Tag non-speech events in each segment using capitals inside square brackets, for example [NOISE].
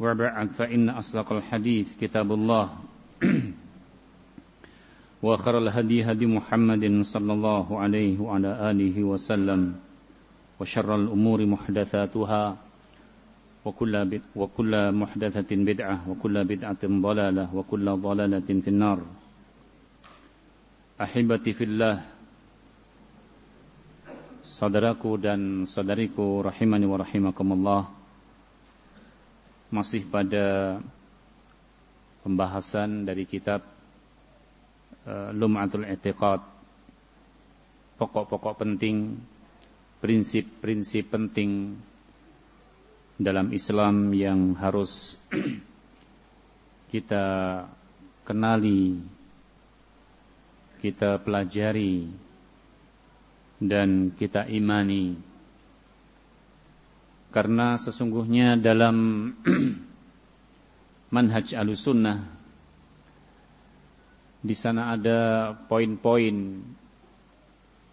وبعد فإن أصدق الحديث كتاب الله وخر الهدي هدي محمد صلى الله عليه وعلى آله وسلم وشر الأمور محدثاتها وكل وكل محدثة بدعة وكل بدعة ضلالة وكل ضلالة في النار أحبتي في الله Saudaraku dan saudariku rahimani wa rahimakumullah masih pada pembahasan dari kitab uh, Lum'atul I'tiqad. Pokok-pokok penting Prinsip-prinsip penting Dalam Islam yang harus [CLEARS THROAT] Kita kenali Kita pelajari dan kita imani karena sesungguhnya dalam [CLEARS THROAT] manhaj alusunnah di sana ada poin-poin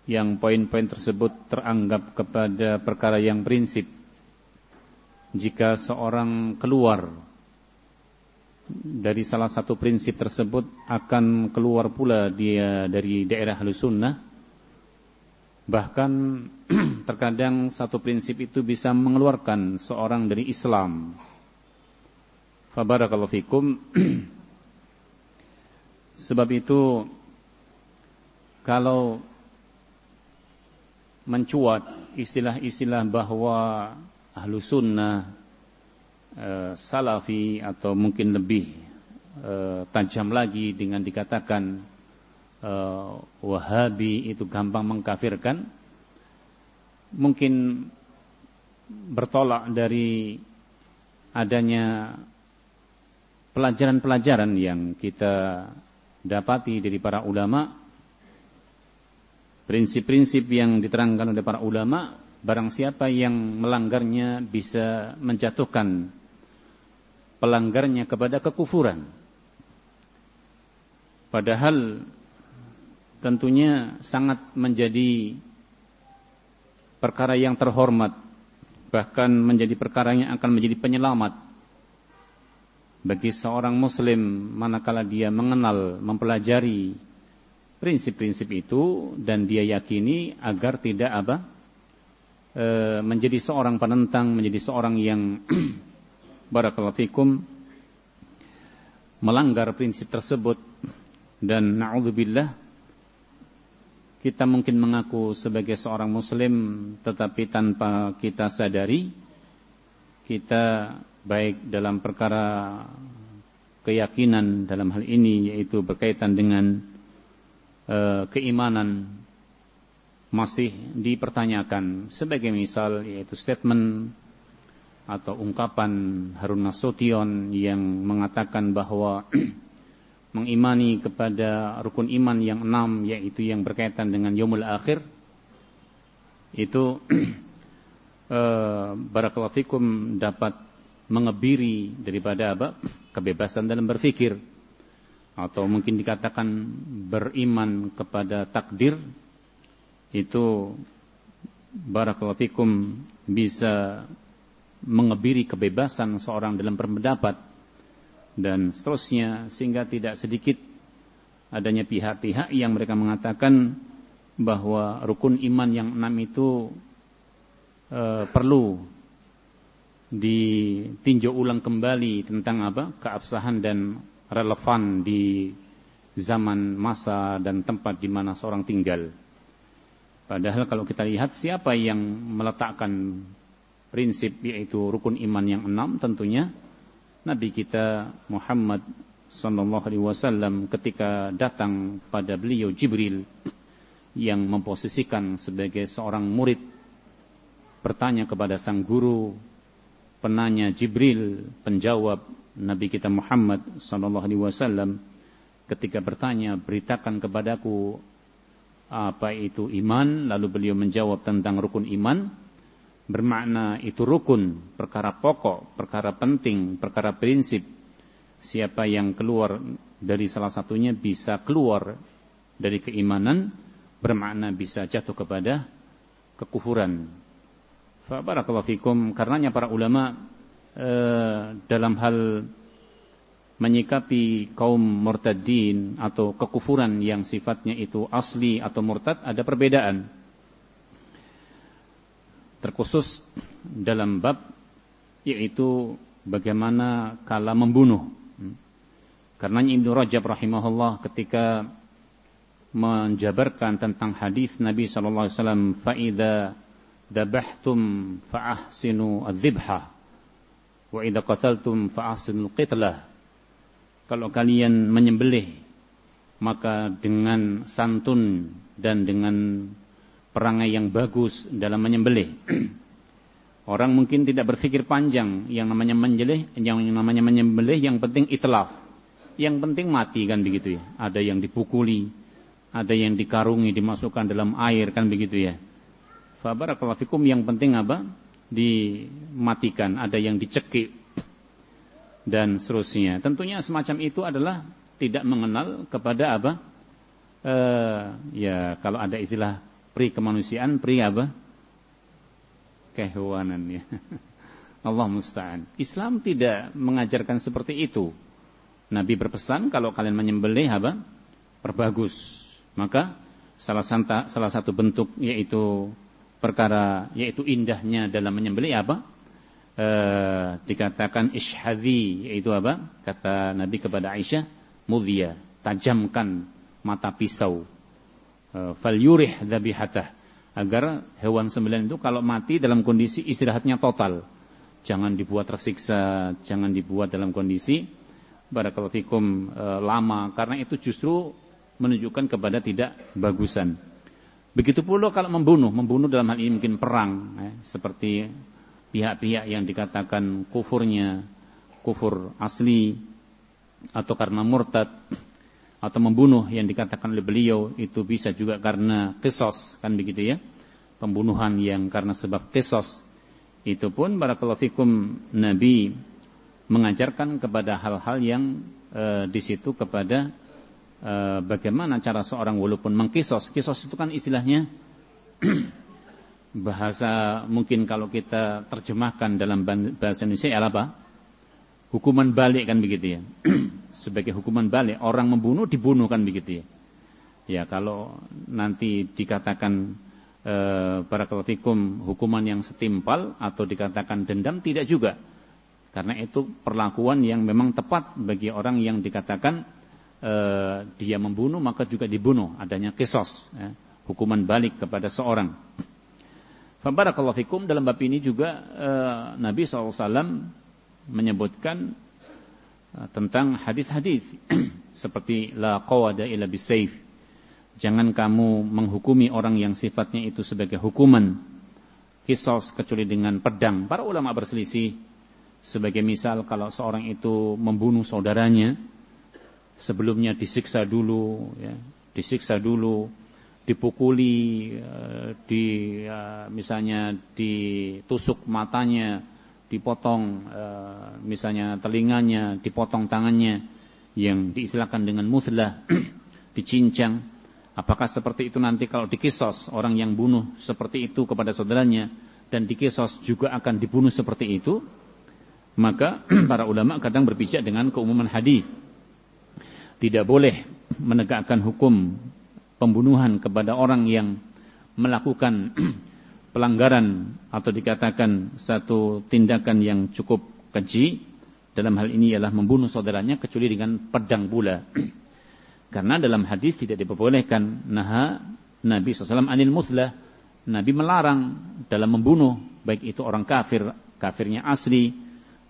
yang poin-poin tersebut teranggap kepada perkara yang prinsip. Jika seorang keluar dari salah satu prinsip tersebut akan keluar pula dia dari daerah alusunnah Bahkan [CLEARS THROAT] terkadang satu prinsip itu bisa mengeluarkan seorang dari Islam. Fabarakallahu fikum. [CLEARS THROAT] Sebab itu kalau mencuat istilah-istilah bahwa ahlu sunnah e, salafi atau mungkin lebih e, tajam lagi dengan dikatakan uh, Wahabi itu gampang mengkafirkan. Mungkin bertolak dari adanya pelajaran-pelajaran yang kita dapati dari para ulama. Prinsip-prinsip yang diterangkan oleh para ulama barang siapa yang melanggarnya bisa menjatuhkan pelanggarnya kepada kekufuran. Padahal tentunya sangat menjadi perkara yang terhormat bahkan menjadi perkara yang akan menjadi penyelamat bagi seorang muslim manakala dia mengenal mempelajari prinsip-prinsip itu dan dia yakini agar tidak apa e, menjadi seorang penentang menjadi seorang yang [CLEARS THROAT] barakallahu fikum melanggar prinsip tersebut. Dan naudzubillah kita mungkin mengaku sebagai seorang muslim tetapi tanpa kita sadari kita baik dalam perkara keyakinan dalam hal ini yaitu berkaitan dengan uh, keimanan masih dipertanyakan sebagai misal yaitu statement atau ungkapan Harun Nasution yang mengatakan bahwa [CLEARS THROAT] mengimani kepada rukun iman yang enam yaitu yang berkaitan dengan yaumul akhir itu [CLEARS THROAT] eh, dapat mengebiri daripada apa? Kebebasan dalam berfikir. Atau mungkin dikatakan beriman kepada takdir itu barakallahu fikum bisa mengebiri kebebasan seorang dalam berpendapat dan seterusnya sehingga tidak sedikit adanya pihak-pihak yang mereka mengatakan bahwa rukun iman yang enam itu e, perlu ditinjau ulang kembali tentang apa keabsahan dan relevan di zaman masa dan tempat di mana seorang tinggal. Padahal kalau kita lihat siapa yang meletakkan prinsip yaitu rukun iman yang enam tentunya Nabi kita Muhammad sallallahu alaihi wasallam ketika datang pada beliau Jibril yang memposisikan sebagai seorang murid bertanya kepada sang guru penanya Jibril, penjawab Nabi kita Muhammad sallallahu alaihi wasallam ketika bertanya, "Beritakan kepadaku apa itu iman?" Lalu beliau menjawab tentang rukun iman, bermakna itu rukun, perkara pokok, perkara penting, perkara prinsip. Siapa yang keluar dari salah satunya bisa keluar dari keimanan, bermakna bisa jatuh kepada kekufuran. Barakallahu fikum karenanya para ulama eh, dalam hal menyikapi kaum murtadin atau kekufuran yang sifatnya itu asli atau murtad ada perbedaan. Terkhusus dalam bab yaitu bagaimana kala membunuh. Karena Ibnu Rajab rahimahullah ketika menjabarkan tentang hadis Nabi sallallahu alaihi wasallam faida dabahtum fa'ahsinu adzibha wa idza qataltum fa'ahsinul qitlah kalau kalian menyembelih maka dengan santun dan dengan perangai yang bagus dalam menyembelih [CLEARS THROAT] orang mungkin tidak berpikir panjang yang namanya menyembelih yang namanya menyembelih yang penting itlaf yang penting mati kan begitu ya ada yang dipukuli ada yang dikarungi dimasukkan dalam air kan begitu ya Fabarakallahu fikum yang penting apa? Dimatikan, ada yang dicekik dan seterusnya. Tentunya semacam itu adalah tidak mengenal kepada apa? E, ya kalau ada istilah pri kemanusiaan, pri apa? Kehewanan ya. [LAUGHS] Allah musta'an. Islam tidak mengajarkan seperti itu. Nabi berpesan kalau kalian menyembelih apa? Perbagus. Maka salah, santa, salah satu bentuk yaitu perkara yaitu indahnya dalam menyembelih apa? E, dikatakan ishadhi yaitu apa? Kata Nabi kepada Aisyah, mudhiya, tajamkan mata pisau. E, fal yurih dhabihatah agar hewan sembelihan itu kalau mati dalam kondisi istirahatnya total. Jangan dibuat tersiksa, jangan dibuat dalam kondisi barakallahu fikum e, lama karena itu justru menunjukkan kepada tidak bagusan. Begitu pula kalau membunuh, membunuh dalam hal ini mungkin perang, eh, seperti pihak-pihak yang dikatakan kufurnya, kufur asli, atau karena murtad, atau membunuh yang dikatakan oleh beliau itu bisa juga karena kisos, kan begitu ya, pembunuhan yang karena sebab kisos. Itu pun barakallahu fikum Nabi mengajarkan kepada hal-hal yang e, di situ kepada Eh, bagaimana cara seorang walaupun mengkisos. Kisos itu kan istilahnya [CLEARS THROAT] bahasa mungkin kalau kita terjemahkan dalam bahasa Indonesia ya apa? Hukuman balik kan begitu ya. [CLEARS THROAT] Sebagai hukuman balik orang membunuh dibunuh kan begitu ya. Ya kalau nanti dikatakan e, barakallahu hukuman yang setimpal atau dikatakan dendam tidak juga. Karena itu perlakuan yang memang tepat bagi orang yang dikatakan Eh, dia membunuh maka juga dibunuh adanya kisos ya, hukuman balik kepada seorang Fabarakallahu fikum dalam bab ini juga uh, Nabi SAW menyebutkan tentang hadis-hadis. [CLEARS THROAT] Seperti la qawada illa bisayf. Jangan kamu menghukumi orang yang sifatnya itu sebagai hukuman. Kisos kecuali dengan pedang. Para ulama berselisih. Sebagai misal kalau seorang itu membunuh saudaranya sebelumnya disiksa dulu, ya, disiksa dulu, dipukuli, eh, di ya, misalnya ditusuk matanya, dipotong eh, misalnya telinganya, dipotong tangannya. yang diistilahkan dengan muthlah, [CLEARS THROAT] dicincang. Apakah seperti itu nanti kalau dikisos orang yang bunuh seperti itu kepada saudaranya dan dikisos juga akan dibunuh seperti itu? Maka [CLEARS THROAT] para ulama kadang berbicara dengan keumuman hadis. Tidak boleh menegakkan hukum pembunuhan kepada orang yang melakukan [CLEARS THROAT] pelanggaran atau dikatakan satu tindakan yang cukup keji dalam hal ini ialah membunuh saudaranya kecuali dengan pedang pula. [CLEARS THROAT] Karena dalam hadis tidak diperbolehkan naha Nabi SAW anil muslah. Nabi melarang dalam membunuh baik itu orang kafir, kafirnya asli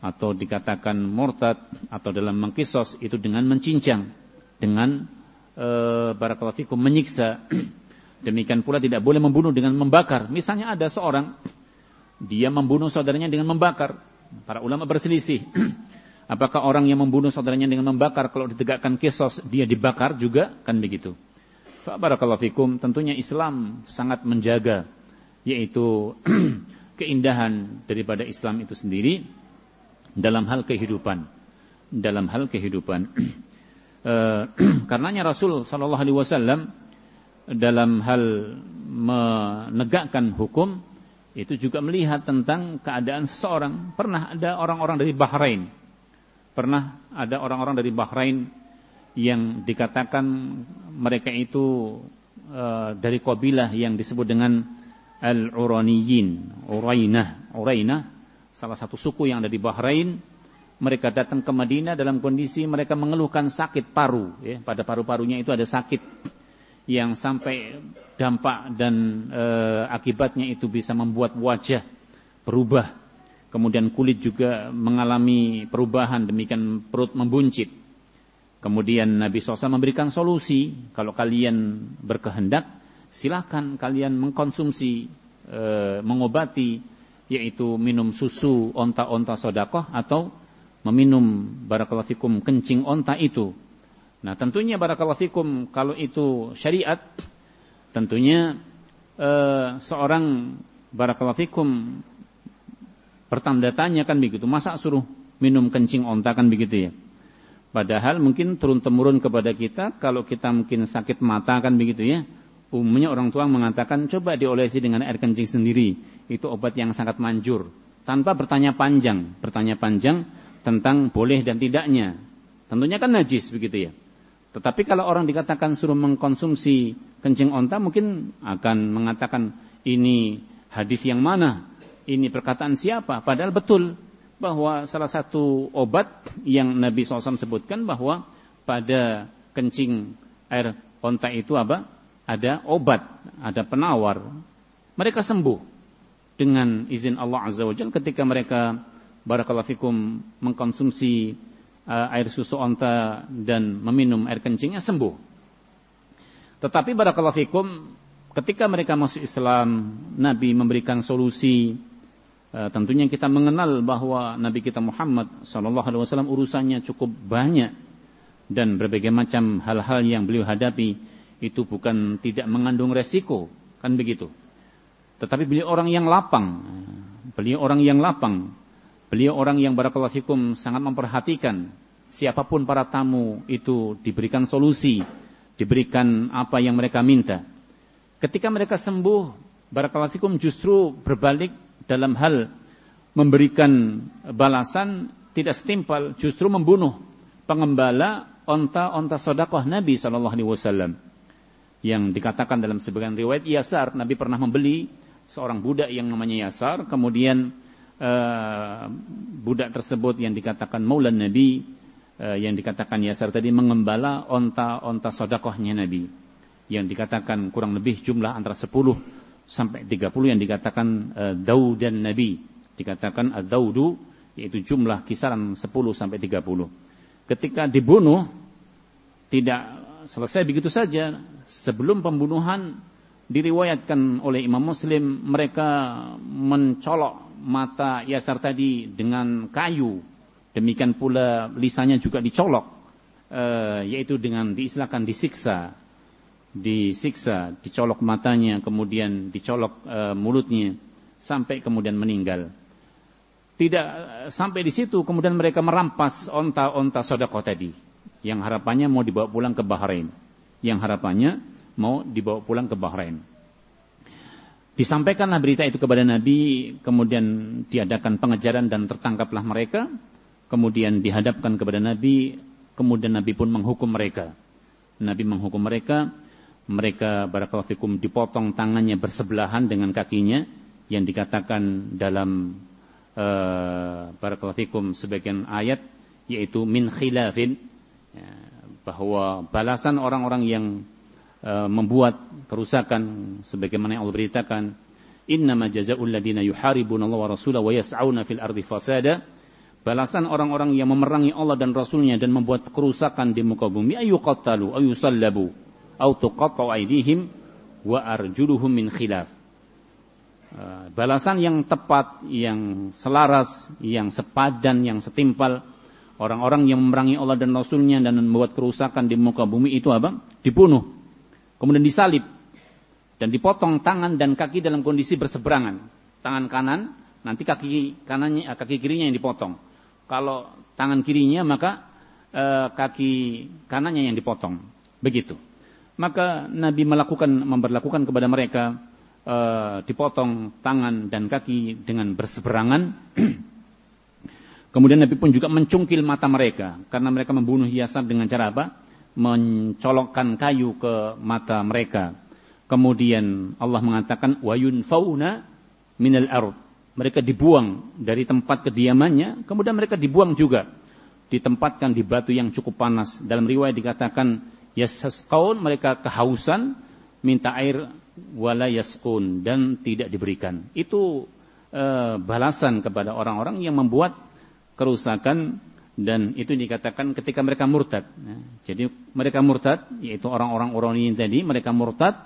atau dikatakan murtad atau dalam mengkisos itu dengan mencincang, dengan e, barakallahu menyiksa. [CLEARS THROAT] Demikian pula tidak boleh membunuh dengan membakar. Misalnya ada seorang dia membunuh saudaranya dengan membakar. Para ulama berselisih. [CLEARS THROAT] Apakah orang yang membunuh saudaranya dengan membakar kalau ditegakkan kisos dia dibakar juga kan begitu. Barakallahu fikum tentunya Islam sangat menjaga yaitu [CLEARS THROAT] keindahan daripada Islam itu sendiri dalam hal kehidupan dalam hal kehidupan [CLEARS THROAT] eh, karenanya Rasul sallallahu alaihi wasallam dalam hal menegakkan hukum itu juga melihat tentang keadaan seseorang. Pernah ada orang-orang dari Bahrain. Pernah ada orang-orang dari Bahrain yang dikatakan mereka itu uh, dari kabilah yang disebut dengan Al-Uraniyin, Urainah, Urainah, salah satu suku yang ada di Bahrain. Mereka datang ke Madinah dalam kondisi mereka mengeluhkan sakit paru, ya, pada paru-parunya itu ada sakit yang sampai dampak dan e, akibatnya itu bisa membuat wajah berubah. Kemudian kulit juga mengalami perubahan, demikian perut membuncit. Kemudian Nabi SAW memberikan solusi, kalau kalian berkehendak, silahkan kalian mengkonsumsi, e, mengobati, yaitu minum susu onta-onta sodakoh atau meminum barakallahu fikum kencing onta itu Nah tentunya barakallahu fikum kalau itu syariat tentunya eh, seorang barakallahu fikum bertanda tanya kan begitu. Masa suruh minum kencing onta kan begitu ya. Padahal mungkin turun temurun kepada kita kalau kita mungkin sakit mata kan begitu ya. Umumnya orang tua mengatakan coba diolesi dengan air kencing sendiri. Itu obat yang sangat manjur. Tanpa bertanya panjang. Bertanya panjang tentang boleh dan tidaknya. Tentunya kan najis begitu ya. Tetapi kalau orang dikatakan suruh mengkonsumsi kencing onta mungkin akan mengatakan ini hadis yang mana? Ini perkataan siapa? Padahal betul bahwa salah satu obat yang Nabi SAW sebutkan bahwa pada kencing air onta itu apa? Ada obat, ada penawar. Mereka sembuh dengan izin Allah Azza wa Jalla ketika mereka barakallahu fikum mengkonsumsi air susu onta dan meminum air kencingnya sembuh. Tetapi barakallahu fikum ketika mereka masuk Islam, Nabi memberikan solusi uh, tentunya kita mengenal bahwa Nabi kita Muhammad sallallahu alaihi wasallam urusannya cukup banyak dan berbagai macam hal-hal yang beliau hadapi itu bukan tidak mengandung resiko, kan begitu. Tetapi beliau orang yang lapang. Beliau orang yang lapang Beliau orang yang barakallahu fikum sangat memperhatikan siapa pun para tamu itu diberikan solusi, diberikan apa yang mereka minta. Ketika mereka sembuh, barakallahu fikum justru berbalik dalam hal memberikan balasan tidak setimpal, justru membunuh pengembala onta-onta sodakoh Nabi Shallallahu Alaihi Wasallam yang dikatakan dalam sebagian riwayat Yasar Nabi pernah membeli seorang budak yang namanya Yasar kemudian uh, budak tersebut yang dikatakan Maulan Nabi uh, yang dikatakan Yasar tadi mengembala onta-onta sodakohnya Nabi. Yang dikatakan kurang lebih jumlah antara 10 sampai 30 yang dikatakan uh, Daudan Nabi. Dikatakan Ad-Daudu yaitu jumlah kisaran 10 sampai 30 ketika dibunuh tidak selesai begitu saja. Sebelum pembunuhan diriwayatkan oleh Imam Muslim mereka mencolok mata Yasar tadi dengan kayu. Demikian pula lisannya juga dicolok. E, yaitu dengan diistilahkan disiksa. Disiksa, dicolok matanya, kemudian dicolok e, mulutnya. Sampai kemudian meninggal. Tidak sampai di situ, kemudian mereka merampas onta-onta sodako tadi. yang harapannya mau dibawa pulang ke Bahrain. Yang harapannya mau dibawa pulang ke Bahrain. Disampaikanlah berita itu kepada Nabi, kemudian diadakan pengejaran dan tertangkaplah mereka, kemudian dihadapkan kepada Nabi, kemudian Nabi pun menghukum mereka. Nabi menghukum mereka, mereka barakallahu fikum dipotong tangannya bersebelahan dengan kakinya yang dikatakan dalam uh, barakallahu fikum sebagian ayat yaitu min khilafin ya, bahwa balasan orang-orang yang membuat kerusakan sebagaimana yang Allah beritakan innama jazaa'ul ladina yuharibuna Allah wa rasulahu wa yas'auna fil ardi fasada balasan orang-orang yang memerangi Allah dan Rasulnya dan membuat kerusakan di muka bumi ayyuqattalu ayyusallabu au tuqatta'u aydihim wa arjuluhum min khilaf uh, balasan yang tepat yang selaras yang sepadan yang setimpal Orang-orang yang memerangi Allah dan Rasulnya dan membuat kerusakan di muka bumi itu apa? Dibunuh. Kemudian disalib. Dan dipotong tangan dan kaki dalam kondisi berseberangan. Tangan kanan, nanti kaki kanannya, eh, kaki kirinya yang dipotong. Kalau tangan kirinya maka e, kaki kanannya yang dipotong. Begitu. Maka Nabi melakukan memperlakukan kepada mereka e, dipotong tangan dan kaki dengan berseberangan [CLEARS THROAT] Kemudian Nabi pun juga mencungkil mata mereka karena mereka membunuh Yasar dengan cara apa? Mencolokkan kayu ke mata mereka. Kemudian Allah mengatakan wayun fauna minal ard. Mereka dibuang dari tempat kediamannya, kemudian mereka dibuang juga ditempatkan di batu yang cukup panas. Dalam riwayat dikatakan yasasqaun mereka kehausan minta air wala yaskun dan tidak diberikan. Itu e, balasan kepada orang-orang yang membuat kerusakan dan itu dikatakan ketika mereka murtad. Nah, jadi mereka murtad, yaitu orang-orang Urani tadi, mereka murtad,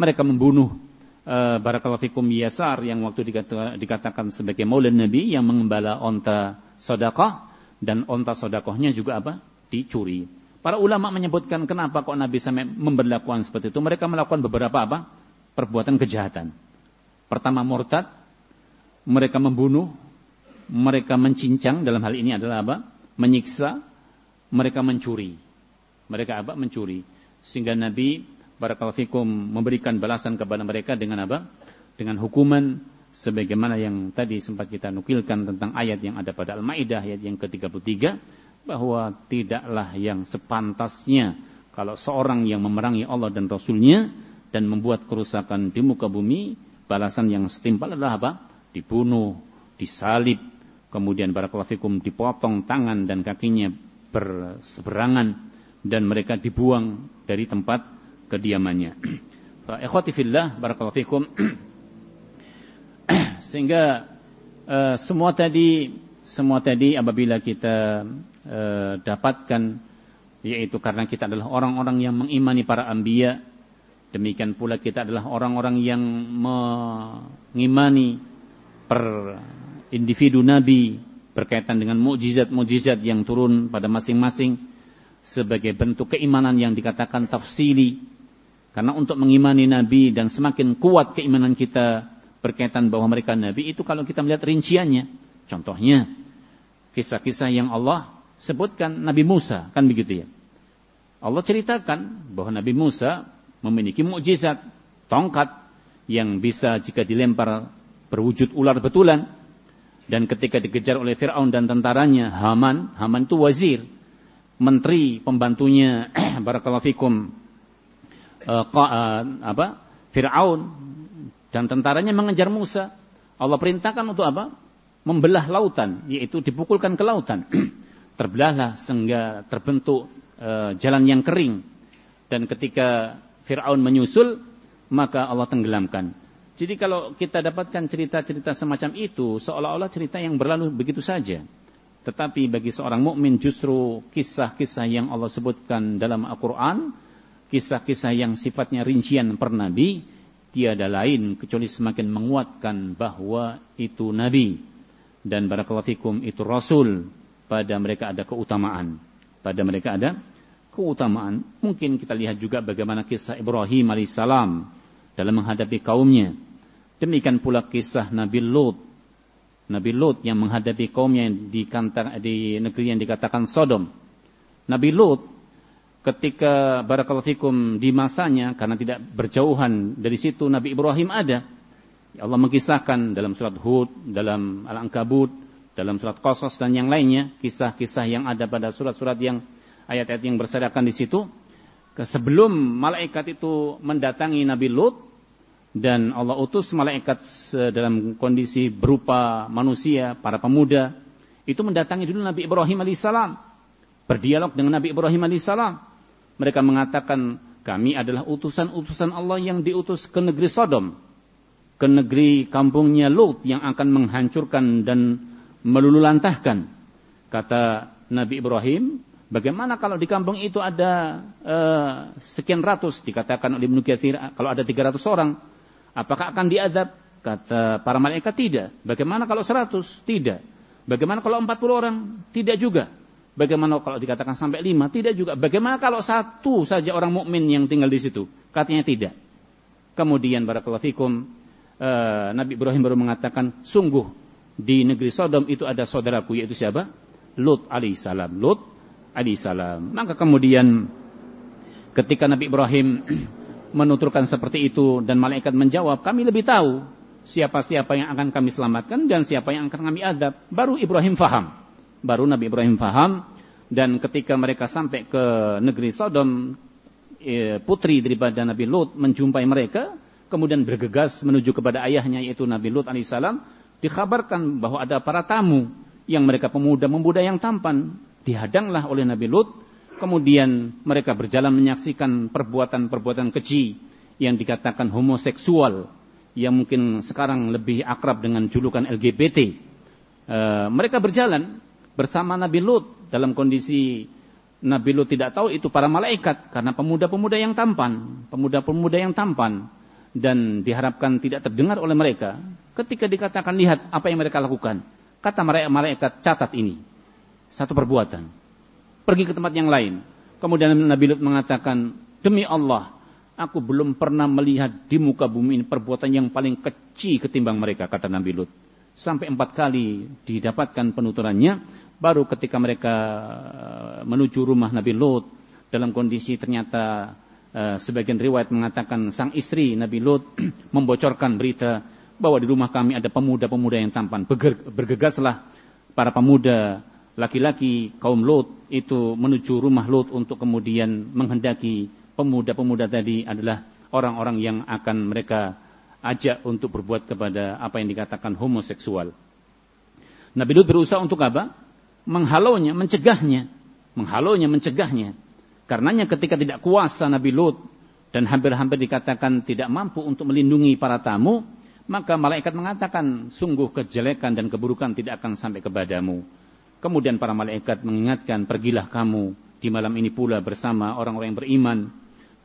mereka membunuh uh, Barakallahu Fikum Yasar yang waktu dikata, dikatakan sebagai maulid Nabi yang mengembala onta sodakah dan onta sodakohnya juga apa? Dicuri. Para ulama menyebutkan kenapa kok Nabi sampai memberlakukan seperti itu. Mereka melakukan beberapa apa? Perbuatan kejahatan. Pertama murtad, mereka membunuh mereka mencincang dalam hal ini adalah apa? Menyiksa, mereka mencuri. Mereka apa? Mencuri. Sehingga Nabi barakallahu fikum memberikan balasan kepada mereka dengan apa? Dengan hukuman sebagaimana yang tadi sempat kita nukilkan tentang ayat yang ada pada Al-Maidah ayat yang ke-33 bahwa tidaklah yang sepantasnya kalau seorang yang memerangi Allah dan Rasulnya dan membuat kerusakan di muka bumi balasan yang setimpal adalah apa? Dibunuh, disalib, kemudian fikum dipotong tangan dan kakinya berseberangan dan mereka dibuang dari tempat kediamannya. [CLEARS THROAT] Ikhwati fillah barakallahu fikum [CLEARS THROAT] sehingga uh, semua tadi semua tadi apabila kita uh, dapatkan yaitu karena kita adalah orang-orang yang mengimani para anbiya demikian pula kita adalah orang-orang yang mengimani per individu nabi berkaitan dengan mukjizat-mukjizat yang turun pada masing-masing sebagai bentuk keimanan yang dikatakan tafsili. Karena untuk mengimani nabi dan semakin kuat keimanan kita berkaitan bahwa mereka nabi itu kalau kita melihat rinciannya. Contohnya kisah-kisah yang Allah sebutkan Nabi Musa, kan begitu ya. Allah ceritakan bahwa Nabi Musa memiliki mukjizat tongkat yang bisa jika dilempar berwujud ular betulan dan ketika dikejar oleh Fir'aun dan tentaranya, Haman, Haman itu wazir, menteri, pembantunya, [CLEARS THROAT] barakallahu fikum, uh, uh, apa? Fir'aun dan tentaranya mengejar Musa. Allah perintahkan untuk apa? Membelah lautan, yaitu dipukulkan ke lautan. [CLEARS THROAT] Terbelahlah sehingga terbentuk uh, jalan yang kering. Dan ketika Fir'aun menyusul, maka Allah tenggelamkan. Jadi kalau kita dapatkan cerita-cerita semacam itu, seolah-olah cerita yang berlalu begitu saja. Tetapi bagi seorang mukmin justru kisah-kisah yang Allah sebutkan dalam Al-Quran, kisah-kisah yang sifatnya rincian per nabi, tiada lain kecuali semakin menguatkan bahwa itu nabi. Dan barakallahu fikum itu rasul. Pada mereka ada keutamaan. Pada mereka ada keutamaan. Mungkin kita lihat juga bagaimana kisah Ibrahim alaihissalam dalam menghadapi kaumnya Demikian pula kisah Nabi Lut. Nabi Lut yang menghadapi kaumnya di, di negeri yang dikatakan Sodom. Nabi Lut ketika barakallahu fikum di masanya karena tidak berjauhan dari situ Nabi Ibrahim ada. Ya Allah mengisahkan dalam surat Hud, dalam Al-Ankabut, dalam surat Qasas dan yang lainnya, kisah-kisah yang ada pada surat-surat yang ayat-ayat yang berserakan di situ. Sebelum malaikat itu mendatangi Nabi Lut dan Allah utus malaikat dalam kondisi berupa manusia, para pemuda, itu mendatangi dulu Nabi Ibrahim alaihissalam, berdialog dengan Nabi Ibrahim alaihissalam. Mereka mengatakan, kami adalah utusan-utusan Allah yang diutus ke negeri Sodom, ke negeri kampungnya Lut yang akan menghancurkan dan melululantahkan. Kata Nabi Ibrahim, Bagaimana kalau di kampung itu ada uh, sekian ratus, dikatakan oleh Ibnu Katsir, kalau ada 300 orang, apakah akan diadab? Kata para malaikat tidak. Bagaimana kalau 100? Tidak. Bagaimana kalau 40 orang? Tidak juga. Bagaimana kalau dikatakan sampai 5? Tidak juga. Bagaimana kalau satu saja orang mukmin yang tinggal di situ? Katanya tidak. Kemudian barakallahu fikum uh, Nabi Ibrahim baru mengatakan, sungguh di negeri Sodom itu ada saudaraku yaitu siapa? Lut alaihissalam. Lut alaihissalam. Maka kemudian ketika Nabi Ibrahim [CLEARS THROAT] menuturkan seperti itu dan malaikat menjawab, kami lebih tahu siapa-siapa yang akan kami selamatkan dan siapa yang akan kami adab. Baru Ibrahim faham. Baru Nabi Ibrahim faham dan ketika mereka sampai ke negeri Sodom, eh, putri daripada Nabi Lut menjumpai mereka, kemudian bergegas menuju kepada ayahnya yaitu Nabi Lut alaihissalam, dikabarkan bahwa ada para tamu yang mereka pemuda-pemuda yang tampan dihadanglah oleh Nabi Lut. Kemudian mereka berjalan menyaksikan perbuatan-perbuatan keji yang dikatakan homoseksual yang mungkin sekarang lebih akrab dengan julukan LGBT. E, mereka berjalan bersama Nabi Lut dalam kondisi Nabi Lut tidak tahu itu para malaikat karena pemuda-pemuda yang tampan, pemuda-pemuda yang tampan dan diharapkan tidak terdengar oleh mereka. Ketika dikatakan lihat apa yang mereka lakukan, kata mereka malaikat catat ini satu perbuatan. Pergi ke tempat yang lain. Kemudian Nabi Lut mengatakan, demi Allah, aku belum pernah melihat di muka bumi ini perbuatan yang paling kecil ketimbang mereka, kata Nabi Lut. Sampai empat kali didapatkan penuturannya, baru ketika mereka eh, menuju rumah Nabi Lut, dalam kondisi ternyata uh, sebagian riwayat mengatakan sang istri Nabi Lut [CLEARS THROAT] membocorkan berita bahwa di rumah kami ada pemuda-pemuda yang tampan. Bergegaslah para pemuda laki-laki kaum Lot itu menuju rumah Lot untuk kemudian menghendaki pemuda-pemuda tadi adalah orang-orang yang akan mereka ajak untuk berbuat kepada apa yang dikatakan homoseksual. Nabi Lut berusaha untuk apa? Menghalaunya, mencegahnya. Menghalaunya, mencegahnya. Karenanya ketika tidak kuasa Nabi Lut dan hampir-hampir dikatakan tidak mampu untuk melindungi para tamu, maka malaikat mengatakan, sungguh kejelekan dan keburukan tidak akan sampai kepadamu. Kemudian para malaikat mengingatkan, pergilah kamu di malam ini pula bersama orang-orang yang beriman.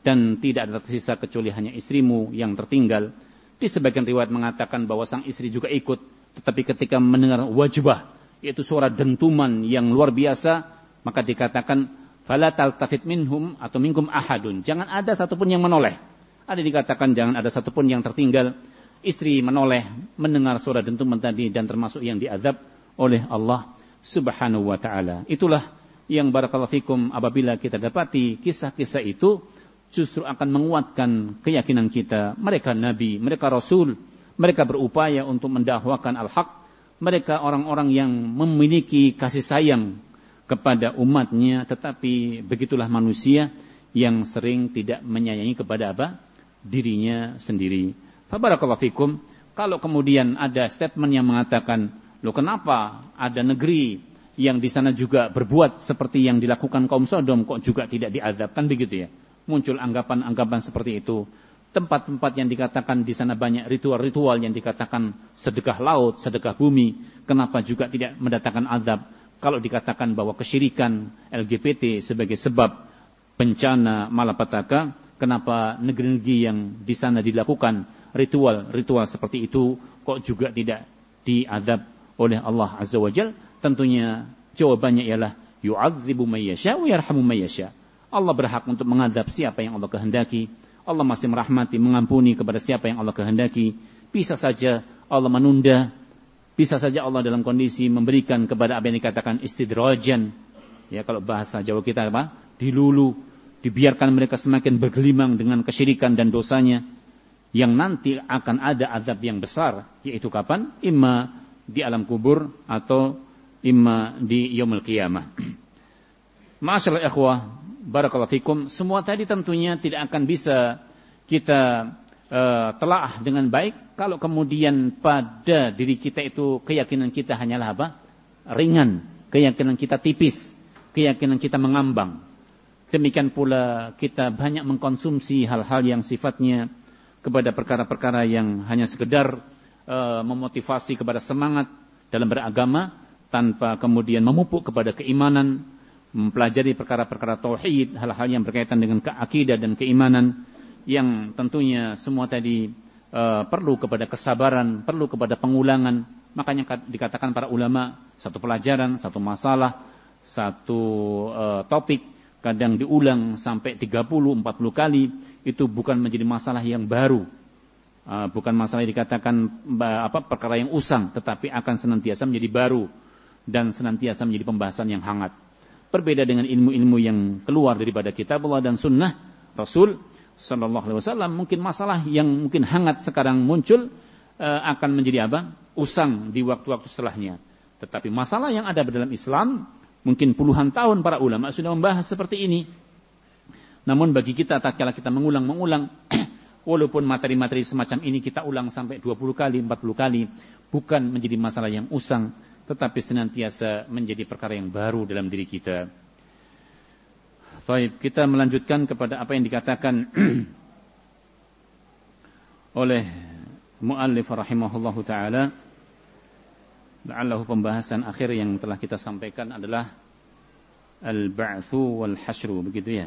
Dan tidak ada tersisa kecuali hanya istrimu yang tertinggal. Di sebagian riwayat mengatakan bahwa sang istri juga ikut. Tetapi ketika mendengar wajibah, yaitu suara dentuman yang luar biasa, maka dikatakan, Fala taltafit minhum atau minkum ahadun. Jangan ada satupun yang menoleh. Ada dikatakan jangan ada satupun yang tertinggal. Istri menoleh, mendengar suara dentuman tadi dan termasuk yang diazab oleh Allah subhanahu wa ta'ala. Itulah yang barakallahu fikum apabila kita dapati kisah-kisah itu justru akan menguatkan keyakinan kita. Mereka nabi, mereka rasul, mereka berupaya untuk mendahwakan al-haq. Mereka orang-orang yang memiliki kasih sayang kepada umatnya, tetapi begitulah manusia yang sering tidak menyayangi kepada apa? Dirinya sendiri. Fabarakallahu fikum. Kalau kemudian ada statement yang mengatakan Loh kenapa ada negeri yang di sana juga berbuat seperti yang dilakukan kaum Sodom kok juga tidak diazabkan begitu ya? Muncul anggapan-anggapan seperti itu. Tempat-tempat yang dikatakan di sana banyak ritual-ritual yang dikatakan sedekah laut, sedekah bumi, kenapa juga tidak mendatangkan azab? Kalau dikatakan bahwa kesyirikan LGBT sebagai sebab bencana malapetaka, kenapa negeri-negeri yang di sana dilakukan ritual-ritual seperti itu kok juga tidak diazab oleh Allah Azza wa Jal, tentunya jawabannya ialah yu'adzibu may yasha wa yarhamu may. Allah berhak untuk mengadab siapa yang Allah kehendaki. Allah masih merahmati, mengampuni kepada siapa yang Allah kehendaki. Bisa saja Allah menunda, bisa saja Allah dalam kondisi memberikan kepada apa yang dikatakan istidrajan, Ya kalau bahasa Jawa kita apa? Dilulu, dibiarkan mereka semakin bergelimang dengan kesyirikan dan dosanya yang nanti akan ada azab yang besar yaitu kapan? Imma di alam kubur atau imma di yaumul qiyamah. [CLEARS THROAT] Masyaallah ikhwah, barakallahu fikum, semua tadi tentunya tidak akan bisa kita uh, telaah dengan baik kalau kemudian pada diri kita itu keyakinan kita hanyalah apa? ringan, keyakinan kita tipis, keyakinan kita mengambang. Demikian pula kita banyak mengkonsumsi hal-hal yang sifatnya kepada perkara-perkara yang hanya sekedar uh, memotivasi kepada semangat dalam beragama tanpa kemudian memupuk kepada keimanan, mempelajari perkara-perkara tauhid, hal-hal yang berkaitan dengan keakidah dan keimanan yang tentunya semua tadi uh, perlu kepada kesabaran, perlu kepada pengulangan. Makanya dikatakan para ulama satu pelajaran, satu masalah, satu uh, topik kadang diulang sampai 30, 40 kali itu bukan menjadi masalah yang baru. Uh, bukan masalah dikatakan apa perkara yang usang, tetapi akan senantiasa menjadi baru dan senantiasa menjadi pembahasan yang hangat. Berbeda dengan ilmu-ilmu yang keluar daripada kitab Allah dan sunnah Rasul Sallallahu Alaihi Wasallam, mungkin masalah yang mungkin hangat sekarang muncul uh, akan menjadi apa? Usang di waktu-waktu setelahnya. Tetapi masalah yang ada dalam Islam, mungkin puluhan tahun para ulama sudah membahas seperti ini. Namun bagi kita tak kala kita mengulang-mengulang, [CLEARS THROAT] walaupun materi-materi semacam ini kita ulang sampai 20 kali, 40 kali, bukan menjadi masalah yang usang, tetapi senantiasa menjadi perkara yang baru dalam diri kita. Baik, kita melanjutkan kepada apa yang dikatakan [CLEARS THROAT] oleh muallif rahimahullahu taala. La'allahu pembahasan akhir yang telah kita sampaikan adalah al-ba'tsu wal hasyru, begitu ya.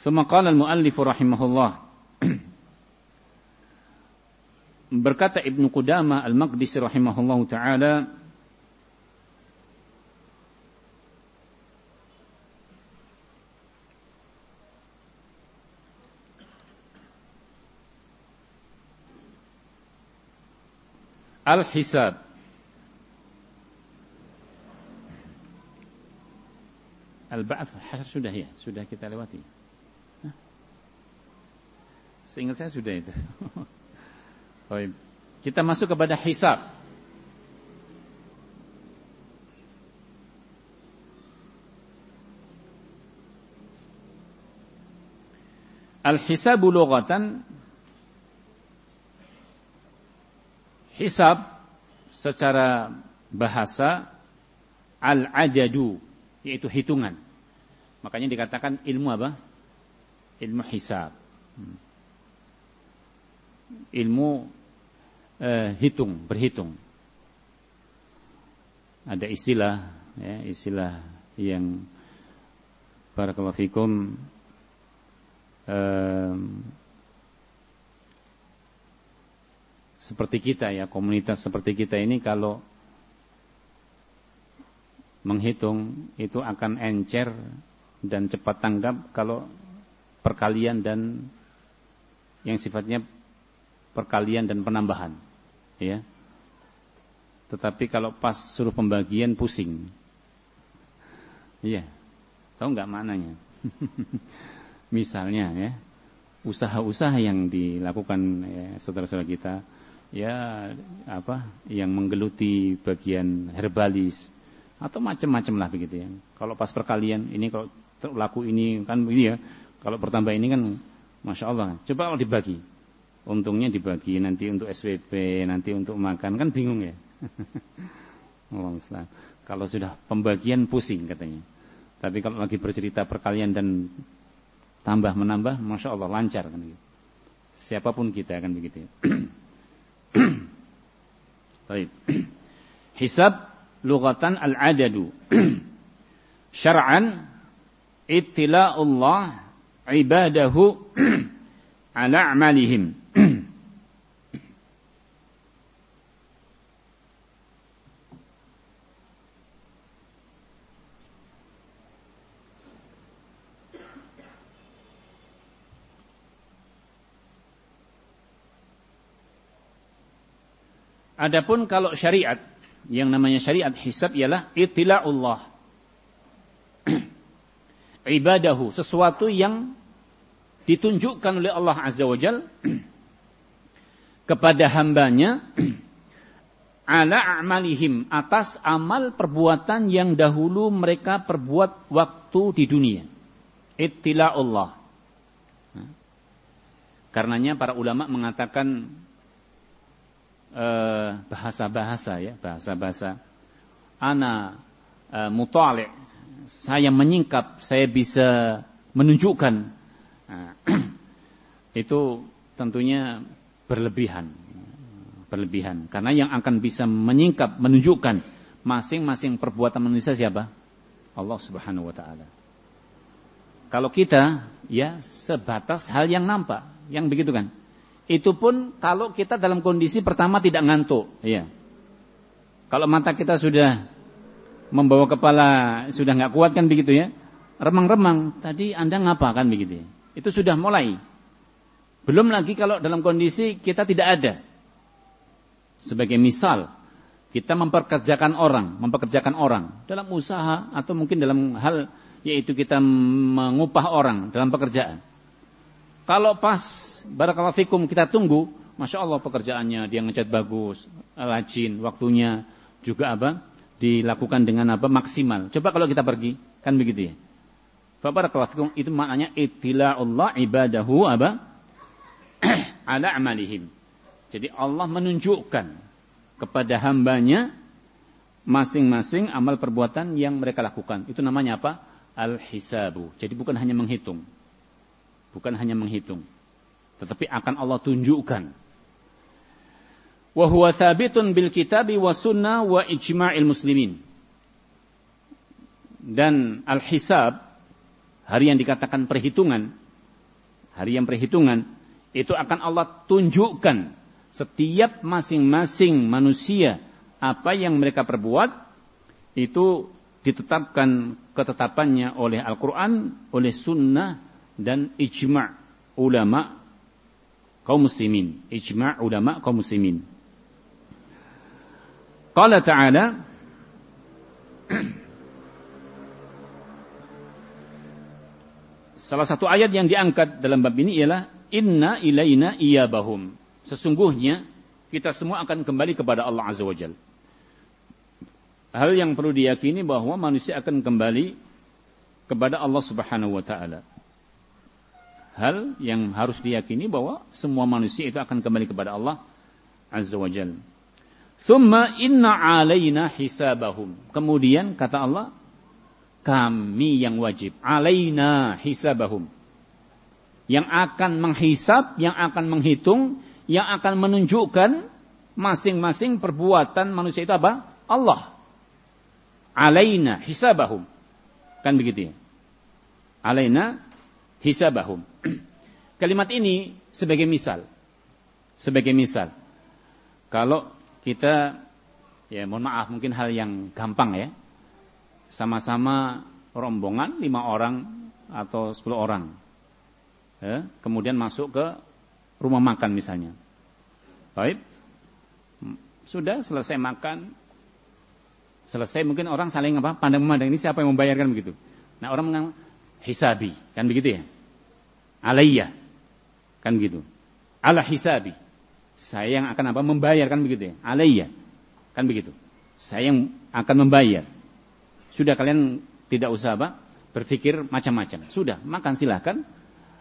ثم قال المؤلف رحمه الله Berkata Ibnu Qudamah Al-Maqdisi rahimahullahu taala Al-Hisab Al-Ba'ath sudah ya, sudah kita lewati. Seingat saya sudah itu. [LAUGHS] Baik. Kita masuk kepada hisab. Al-hisabu lughatan Hisab secara bahasa al-adadu yaitu hitungan. Makanya dikatakan ilmu apa? Ilmu hisab. Hmm. Ilmu eh, hitung, berhitung. Ada istilah, ya, istilah yang barakallahu fikum eh, seperti kita ya, komunitas seperti kita ini kalau menghitung itu akan encer dan cepat tanggap kalau perkalian dan yang sifatnya perkalian dan penambahan ya. Tetapi kalau pas suruh pembagian pusing. Iya. Tahu nggak maknanya? [LAUGHS] Misalnya ya, usaha-usaha yang dilakukan ya, saudara-saudara kita ya apa yang menggeluti bagian herbalis atau macam-macam lah begitu ya. Kalau pas perkalian ini kalau laku ini kan ini ya, kalau bertambah ini kan masya Allah. Coba kalau dibagi, untungnya dibagi nanti untuk SPP, nanti untuk makan kan bingung ya. [LAUGHS] oh, kalau sudah pembagian pusing katanya. Tapi kalau lagi bercerita perkalian dan tambah menambah, masya Allah lancar kan gitu. Siapa pun kita akan begitu. Ya. [CLEARS THROAT] Baik. [CLEARS THROAT] Hisab lugatan al-adadu. [CLEARS THROAT] Syar'an ittila'ullah ibadahu ala amalihim Adapun kalau syariat, yang namanya syariat hisab ialah itila'ullah. [CLEARS THROAT] Ibadahu, sesuatu yang ditunjukkan oleh Allah Azza wa Jal [CLEARS THROAT] kepada hambanya [CLEARS THROAT] ala amalihim atas amal perbuatan yang dahulu mereka perbuat waktu di dunia. Ittila'ullah. Karenanya para ulama mengatakan Eh, bahasa-bahasa ya, bahasa-bahasa. Ana uh, mutali' saya menyingkap, saya bisa menunjukkan. Nah, [CLEARS THROAT] itu tentunya berlebihan. Berlebihan. Karena yang akan bisa menyingkap, menunjukkan masing-masing perbuatan manusia siapa? Allah Subhanahu wa taala. Kalau kita ya sebatas hal yang nampak, yang begitu kan? Itu pun kalau kita dalam kondisi pertama tidak ngantuk, ya. Kalau mata kita sudah membawa kepala sudah nggak kuat kan begitu ya. Remang-remang, tadi Anda ngapa kan begitu ya. Itu sudah mulai. Belum lagi kalau dalam kondisi kita tidak ada. Sebagai misal, kita memperkerjakan orang, mempekerjakan orang dalam usaha atau mungkin dalam hal yaitu kita mengupah orang dalam pekerjaan. Kalau pas barakallahu fikum kita tunggu, masya Allah pekerjaannya dia ngecat bagus, rajin, waktunya juga apa? Dilakukan dengan apa? Maksimal. Coba kalau kita pergi, kan begitu ya. Barakallahu fikum itu maknanya Allah ibadahu apa? [CLEARS THROAT] ala amalihim. Jadi Allah menunjukkan kepada hambanya masing-masing amal perbuatan yang mereka lakukan. Itu namanya apa? Al-hisabu. Jadi bukan hanya menghitung. Bukan hanya menghitung. Tetapi akan Allah tunjukkan. Wa huwa thabitun bil kitabi wa sunnah wa ijma'il muslimin. Dan al-hisab, hari yang dikatakan perhitungan, hari yang perhitungan, itu akan Allah tunjukkan setiap masing-masing manusia apa yang mereka perbuat itu ditetapkan ketetapannya oleh Al-Quran, oleh sunnah dan ijma' ulama kaum muslimin. Ijma' ulama kaum muslimin. Qala ta'ala [CLEARS THROAT] Salah satu ayat yang diangkat dalam bab ini ialah inna ilaina iyabahum. Sesungguhnya kita semua akan kembali kepada Allah Azza wa Jalla. Hal yang perlu diyakini bahwa manusia akan kembali kepada Allah Subhanahu wa taala hal yang harus diyakini bahwa semua manusia itu akan kembali kepada Allah Azza wa Jal. Thumma inna alaina hisabahum. Kemudian kata Allah, kami yang wajib. Alaina hisabahum. Yang akan menghisab, yang akan menghitung, yang akan menunjukkan masing-masing perbuatan manusia itu apa? Allah. Alaina hisabahum. Kan begitu ya? Alaina hisabahum. [CLEARS THROAT] Kalimat ini sebagai misal. Sebagai misal. Kalau kita ya mohon maaf mungkin hal yang gampang ya. Sama-sama rombongan lima orang atau sepuluh orang. Ya, kemudian masuk ke rumah makan misalnya. Baik. Sudah selesai makan, selesai mungkin orang saling apa pandang memandang ini siapa yang membayarkan begitu. Nah orang mengang, hisabi. Kan begitu ya? Alayya. Kan begitu. Ala hisabi. Saya yang akan apa? Membayar. Kan begitu ya? Alayya. Kan begitu. Saya yang akan membayar. Sudah kalian tidak usah apa? Berpikir macam-macam. Sudah, makan silahkan.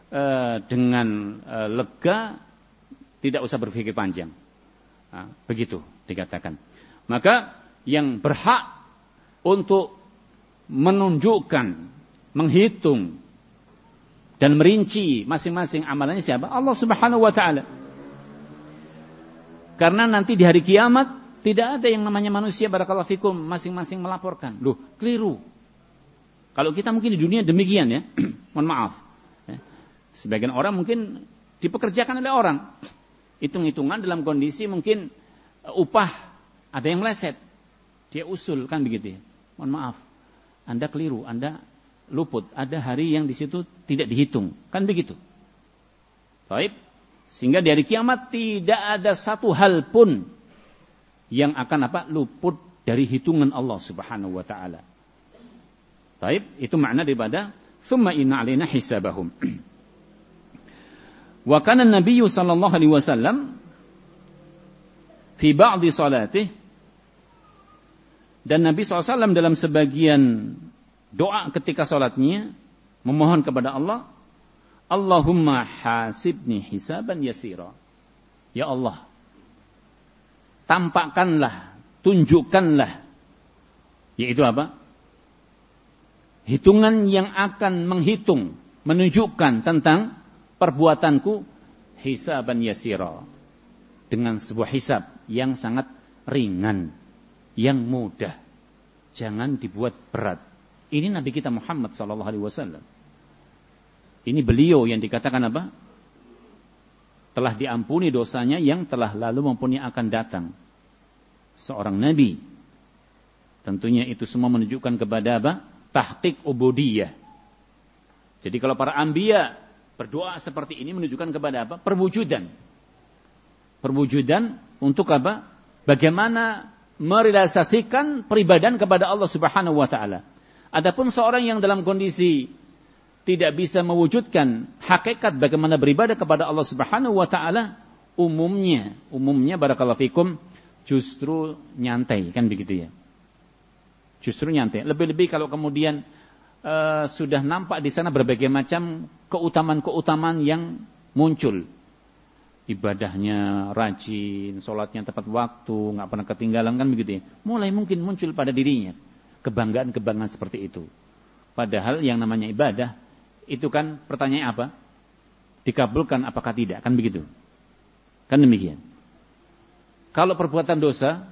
E, dengan e, lega. Tidak usah berpikir panjang. Nah, begitu dikatakan. Maka yang berhak untuk menunjukkan menghitung dan merinci masing-masing amalannya siapa? Allah Subhanahu wa taala. Karena nanti di hari kiamat tidak ada yang namanya manusia barakallahu fikum masing-masing melaporkan. Loh, keliru. Kalau kita mungkin di dunia demikian ya. [CLEARS THROAT] Mohon maaf. Ya. Sebagian orang mungkin dipekerjakan oleh orang. Hitung-hitungan dalam kondisi mungkin upah ada yang meleset. Dia usul kan begitu ya. Mohon maaf. Anda keliru, Anda luput. Ada hari yang di situ tidak dihitung. Kan begitu. Baik. Sehingga di hari kiamat tidak ada satu hal pun yang akan apa? luput dari hitungan Allah Subhanahu wa taala. Taib, itu makna daripada thumma inna alaina hisabahum. [CLEARS THROAT] Wa kana Nabi sallallahu alaihi wasallam fi ba'di salatih dan Nabi SAW dalam sebagian doa ketika salatnya memohon kepada Allah Allahumma hasibni hisaban yasira Ya Allah tampakkanlah tunjukkanlah yaitu apa hitungan yang akan menghitung menunjukkan tentang perbuatanku hisaban yasira dengan sebuah hisab yang sangat ringan, yang mudah. Jangan dibuat berat. Ini Nabi kita Muhammad wasallam. Ini beliau yang dikatakan apa? Telah diampuni dosanya yang telah lalu maupun yang akan datang. Seorang nabi. Tentunya itu semua menunjukkan kepada apa? Tahqiq ubudiyah. Jadi kalau para ambia berdoa seperti ini menunjukkan kepada apa? Perwujudan perwujudan untuk apa? Bagaimana merealisasikan peribadahan kepada Allah Subhanahu wa taala. Adapun seorang yang dalam kondisi tidak bisa mewujudkan hakikat bagaimana beribadah kepada Allah Subhanahu wa taala, umumnya, umumnya barakallahu fikum justru nyantai kan begitu ya. Justru nyantai. Lebih-lebih kalau kemudian uh, sudah nampak di sana berbagai macam keutamaan-keutamaan yang muncul ibadahnya rajin, sholatnya tepat waktu, nggak pernah ketinggalan kan begitu ya. Mulai mungkin muncul pada dirinya kebanggaan-kebanggaan seperti itu. Padahal yang namanya ibadah itu kan pertanyaan apa? Dikabulkan apakah tidak? Kan begitu. Kan demikian. Kalau perbuatan dosa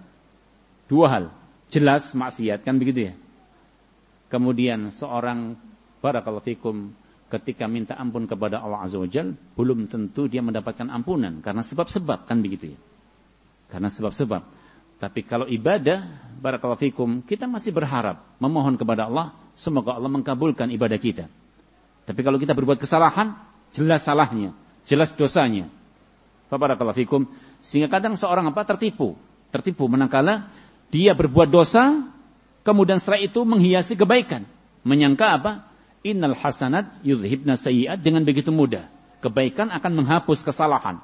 dua hal, jelas maksiat kan begitu ya. Kemudian seorang barakallahu fikum ketika minta ampun kepada Allah Azza wa belum tentu dia mendapatkan ampunan. Karena sebab-sebab, kan begitu ya. Karena sebab-sebab. Tapi kalau ibadah, barakallahu fikum, kita masih berharap, memohon kepada Allah, semoga Allah mengkabulkan ibadah kita. Tapi kalau kita berbuat kesalahan, jelas salahnya, jelas dosanya. Barakallahu fikum, sehingga kadang seorang apa tertipu, tertipu menangkala dia berbuat dosa, kemudian setelah itu menghiasi kebaikan, menyangka apa? Innal hasanat yudhibna sayyiat dengan begitu mudah. Kebaikan akan menghapus kesalahan.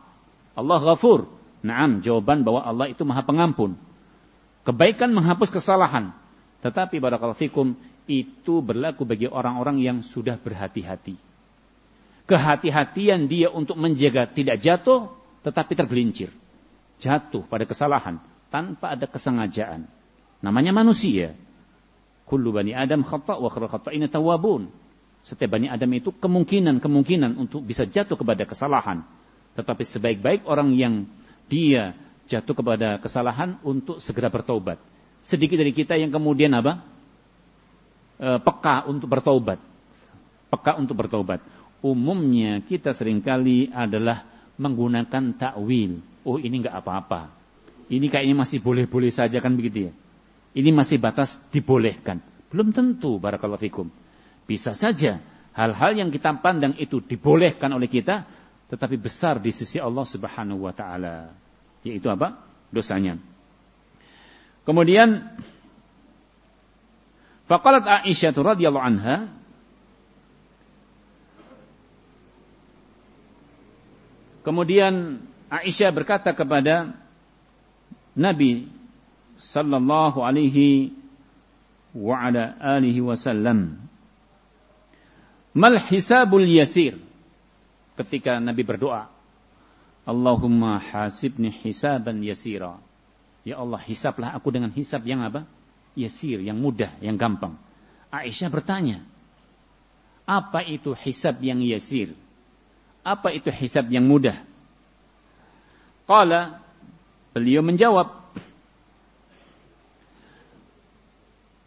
Allah ghafur. Naam, jawaban bahwa Allah itu maha pengampun. Kebaikan menghapus kesalahan. Tetapi barakallahu fikum, itu berlaku bagi orang-orang yang sudah berhati-hati. Kehati-hatian dia untuk menjaga tidak jatuh, tetapi tergelincir. Jatuh pada kesalahan, tanpa ada kesengajaan. Namanya manusia. Kullu bani Adam khata' wa khara khata'ina tawabun. Setiap Bani Adam itu kemungkinan-kemungkinan untuk bisa jatuh kepada kesalahan. Tetapi sebaik-baik orang yang dia jatuh kepada kesalahan untuk segera bertobat. Sedikit dari kita yang kemudian apa? E, peka untuk bertobat. Peka untuk bertobat. Umumnya kita sering kali adalah menggunakan takwil. Oh ini nggak apa-apa. Ini kayaknya masih boleh-boleh saja kan begitu ya. Ini masih batas dibolehkan. Belum tentu barakallahu fikum. Bisa saja hal-hal yang kita pandang itu dibolehkan oleh kita, tetapi besar di sisi Allah Subhanahu wa taala. Yaitu apa? Dosanya. Kemudian Faqalat Aisyah radhiyallahu anha Kemudian Aisyah berkata kepada Nabi sallallahu alaihi wa ala alihi wasallam Mal hisabul yasir. Ketika Nabi berdoa. Allahumma hasibni hisaban yasira. Ya Allah, hisablah aku dengan hisab yang apa? Yasir, yang mudah, yang gampang. Aisyah bertanya, apa itu hisab yang yasir? Apa itu hisab yang mudah? Qala, beliau menjawab,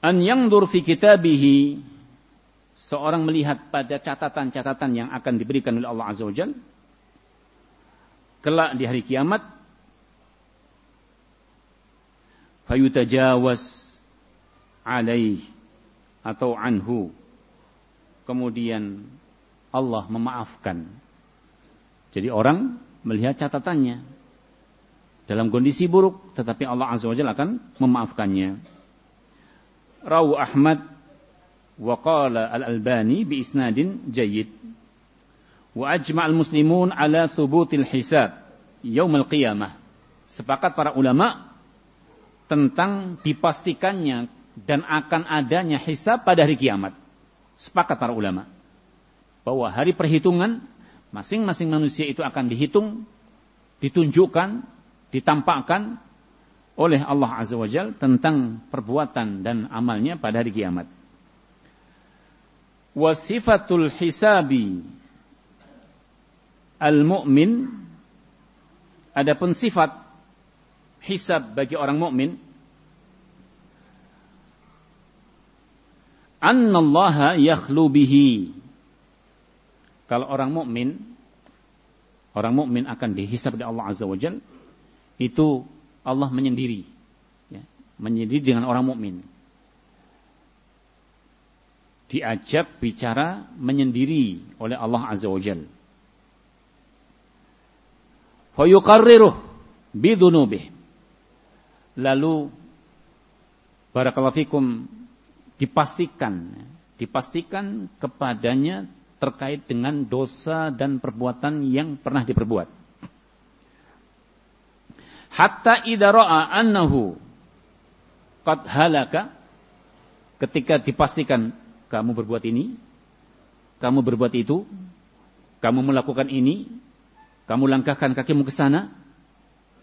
An yangdur fi kitabihi seorang melihat pada catatan-catatan yang akan diberikan oleh Allah Azza wa kelak di hari kiamat, fayutajawaz alaih atau anhu. Kemudian Allah memaafkan. Jadi orang melihat catatannya. dalam kondisi buruk, tetapi Allah Azza wa Jalla akan memaafkannya. Rawu Ahmad wa qala Al-Albani bi isnadin jayyid. Wa ajma'al muslimun ala thubutil hisab yaumil qiyamah. Sepakat para ulama tentang dipastikannya dan akan adanya hisab pada hari kiamat. Sepakat para ulama bahwa hari perhitungan masing-masing manusia itu akan dihitung, ditunjukkan, ditampakkan oleh Allah Azza wa Jal tentang perbuatan dan amalnya pada hari kiamat. Wasifatul hisabi al-mu'min adapun sifat hisab bagi orang mukmin annallaha yakhlu bihi kalau orang mukmin orang mukmin akan dihisab oleh Allah Azza wa Jalla itu Allah menyendiri ya, menyendiri dengan orang mukmin diajak bicara menyendiri oleh Allah Azza wa Jal. Fayuqarriruh bidunubih. Lalu barakallahu fikum dipastikan dipastikan kepadanya terkait dengan dosa dan perbuatan yang pernah diperbuat hatta idza ra'a annahu qad halaka ketika dipastikan kamu berbuat ini, kamu berbuat itu, kamu melakukan ini, kamu langkahkan kakimu ke sana,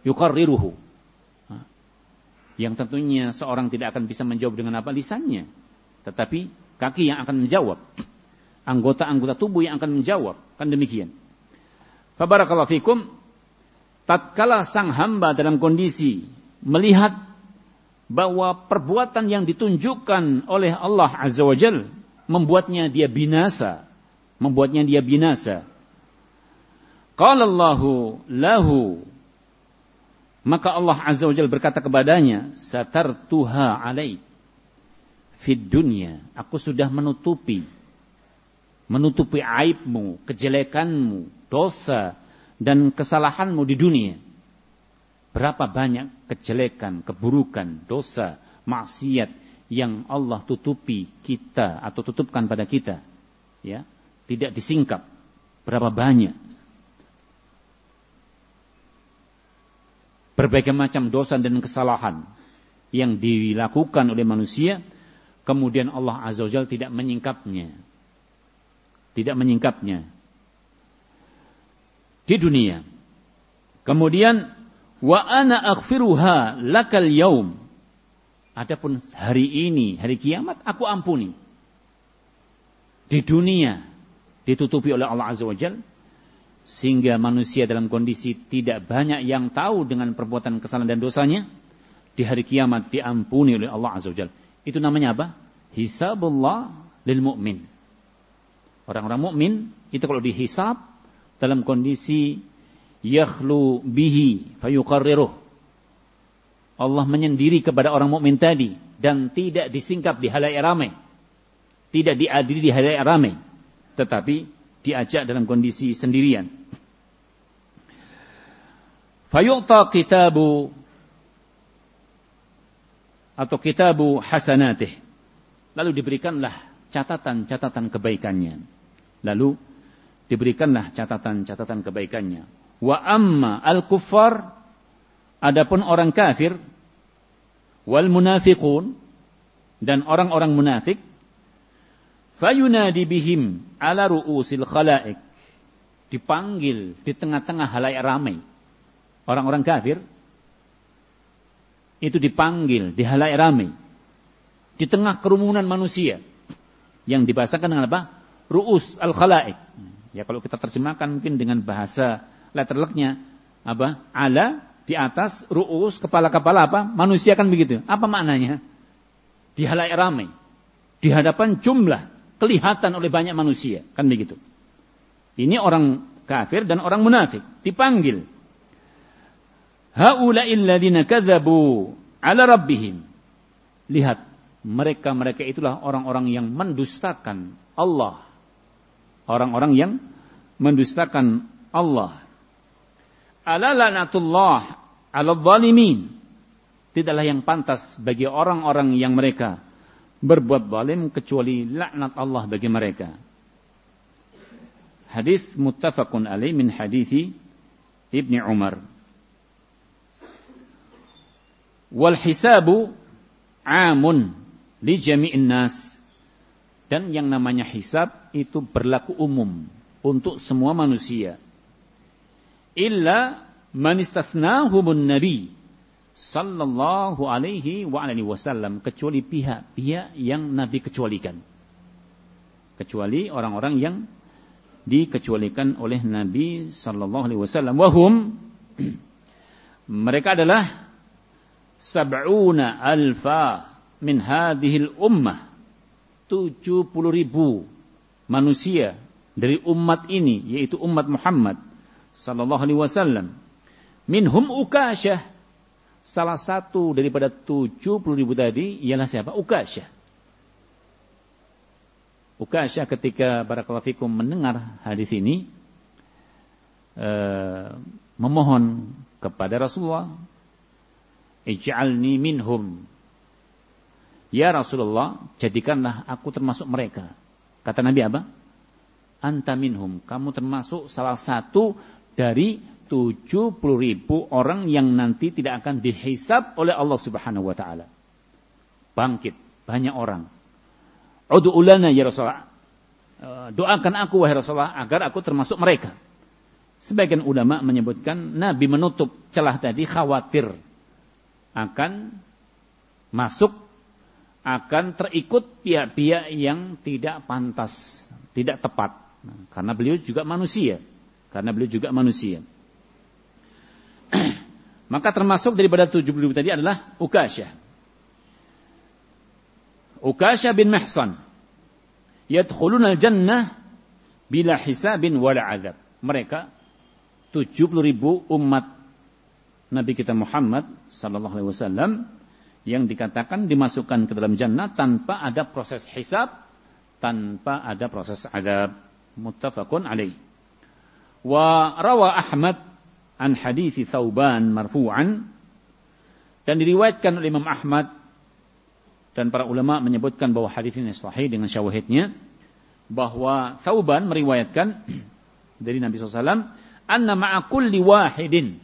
yuqarriruhu. Yang tentunya seorang tidak akan bisa menjawab dengan apa lisannya, tetapi kaki yang akan menjawab. Anggota-anggota tubuh yang akan menjawab, kan demikian. Fabarakallahu fikum, tatkala sang hamba dalam kondisi melihat bahwa perbuatan yang ditunjukkan oleh Allah Azza wa Jal membuatnya dia binasa, membuatnya dia binasa. Qala Allahu lahu maka Allah Azza wa Jal berkata kepadanya, "Satartuha alaik fid dunya." Aku sudah menutupi menutupi aibmu, kejelekanmu, dosa dan kesalahanmu di dunia. Berapa banyak kejelekan, keburukan, dosa, maksiat yang Allah tutupi kita atau tutupkan pada kita. Ya, tidak disingkap. Berapa banyak berbagai macam dosa dan kesalahan yang dilakukan oleh manusia, kemudian Allah Azza wa tidak menyingkapnya. Tidak menyingkapnya di dunia. Kemudian wa ana aghfiruha lakal yaum. Adapun hari ini, hari kiamat aku ampuni. Di dunia ditutupi oleh Allah Azza wa sehingga manusia dalam kondisi tidak banyak yang tahu dengan perbuatan kesalahan dan dosanya di hari kiamat diampuni oleh Allah Azza wa Jal. Itu namanya apa? Hisabullah lil mu'min. Orang-orang mukmin itu kalau dihisab dalam kondisi yakhlu bihi fayuqarriruh. Allah menyendiri kepada orang mukmin tadi dan tidak disingkap di halayak ramai. Tidak diadili di halayak ramai, tetapi diajak dalam kondisi sendirian. Fayu'ta kitabu atau kitabu hasanatih. Lalu diberikanlah catatan-catatan kebaikannya. Lalu diberikanlah catatan-catatan kebaikannya. Wa amma al-kuffar adapun orang kafir wal munafiqun dan orang-orang munafik fayunadi bihim ala ru'usil khalaik dipanggil di tengah-tengah halayak ramai orang-orang kafir itu dipanggil di halayak ramai di tengah kerumunan manusia yang dibahasakan dengan apa? Ru'us al-khalaik. Ya kalau kita terjemahkan mungkin dengan bahasa letter lucknya apa? Ala di atas ru'us kepala-kepala apa? Manusia kan begitu. Apa maknanya? Di halayak ramai. Di hadapan jumlah kelihatan oleh banyak manusia, kan begitu. Ini orang kafir dan orang munafik dipanggil. Haula'il ladzina kadzabu ala rabbihim. Lihat, mereka-mereka itulah orang-orang yang mendustakan Allah. Orang-orang yang mendustakan Allah ala lanatullah 'alal zalimin. Tidaklah yang pantas bagi orang-orang yang mereka berbuat zalim kecuali laknat Allah bagi mereka. Hadis muttafaqun alaih min hadithi Ibni Umar. Wal hisabu amun li jami'in nas. Dan yang namanya hisab itu berlaku umum untuk semua manusia. Illa man istathnahum nabi sallallahu alaihi wa alihi wasallam kecuali pihak-pihak yang Nabi kecualikan. Kecuali orang-orang yang dikecualikan oleh Nabi sallallahu alaihi wasallam. Wahum [CLEARS THROAT] mereka adalah sab'una alfa min hadhil ummah. 70 ribu manusia dari umat ini yaitu umat Muhammad sallallahu alaihi wasallam. Minhum Ukasyah Salah satu daripada 70 ribu tadi ialah siapa? Ukasyah. Ukasyah ketika Barakallahu Fikum mendengar hadis ini uh, memohon kepada Rasulullah Ij'alni minhum Ya Rasulullah, jadikanlah aku termasuk mereka. Kata Nabi apa? Anta minhum, kamu termasuk salah satu dari 70 ribu orang yang nanti tidak akan dihisap oleh Allah Subhanahu wa taala. Bangkit banyak orang. Ud'ulana ya Rasulullah. Eh, doakan aku wahai Rasulullah agar aku termasuk mereka. Sebagian ulama menyebutkan Nabi menutup celah tadi khawatir akan masuk akan terikut pihak-pihak yang tidak pantas, tidak tepat. Karena beliau juga manusia. Karena beliau juga manusia. [CLEARS THROAT] Maka termasuk daripada 70 ribu tadi adalah Ukasyah. Ukasyah bin Mahsan. Yadkhuluna al-jannah bila hisabin wala adab. Mereka 70 ribu umat Nabi kita Muhammad sallallahu alaihi wasallam yang dikatakan dimasukkan ke dalam jannah tanpa ada proses hisab, tanpa ada proses adab. Muttafaqun alaih. Wa rawa Ahmad an hadithi Thauban marfu'an dan diriwayatkan oleh Imam Ahmad dan para ulama menyebutkan bahwa hadis ini sahih dengan syawahidnya bahwa Thauban meriwayatkan [CLEARS THROAT] dari Nabi SAW anna ma'a kulli wahidin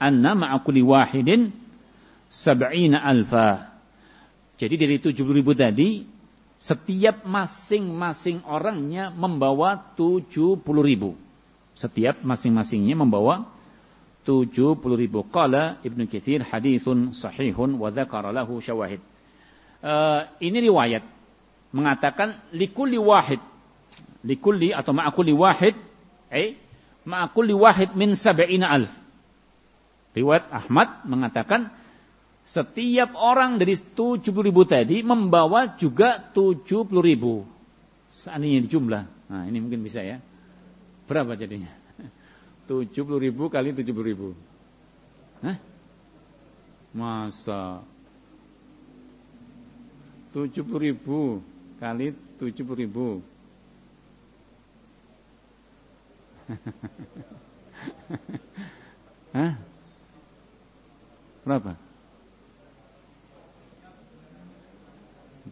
anna ma'a kulli wahidin sab'ina alfa jadi dari 70 ribu tadi setiap masing-masing orangnya membawa 70 ribu setiap masing-masingnya membawa 70 ribu. Qala Ibn Kathir hadithun sahihun wa dhakara lahu syawahid. Uh, ini riwayat mengatakan likulli wahid. Likulli atau ma'akulli wahid. Eh, ma'akulli wahid min sab'ina alf. Riwayat Ahmad mengatakan setiap orang dari 70 ribu tadi membawa juga 70 ribu. Seandainya jumlah. Nah ini mungkin bisa ya. Berapa jadinya? [LAUGHS] 70 ribu kali 70 ribu. Hah? Masa 70 ribu kali 70 ribu. [LAUGHS] Hah? Berapa?